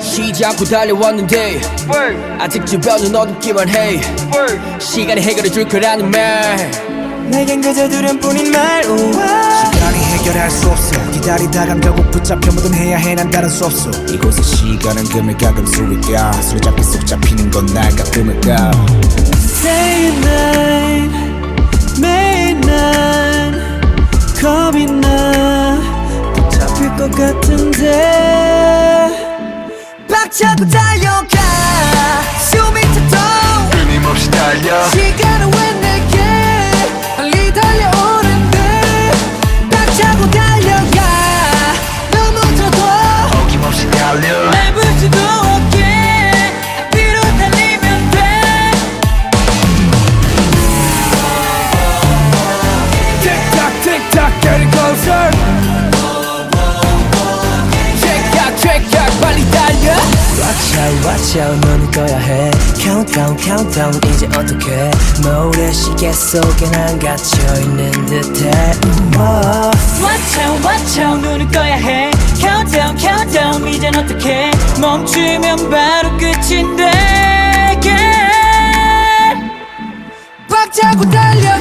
쉬지 않고 달려왔는데 아직 주변은 어둡기만 해. 시간이 해결해 줄 거라는 말. 내겐 그저 두려뿐인 말. 우와. 시간이 해결할 수 없어. 기다리다간 결국 붙잡혀 무덤해야 해. 난 다른 수 없어. 이곳의 시간은 금을 가끔 수위가 술잡기 속 잡히는 건 날까 꿈을까 Day and night 매일 난 겁이 나. 붙잡힐 것 같은데 빡차고 달 Watch out, 너는 꺼야 해 Countdown, countdown, 이제 어떡해 모래시계 속에 난 갇혀있는 듯해 Watch out, watch out, 눈을 꺼야 해 Countdown, countdown, 이젠 어떡해 멈추면 바로 끝인데 yeah. 꽉 잡고 달려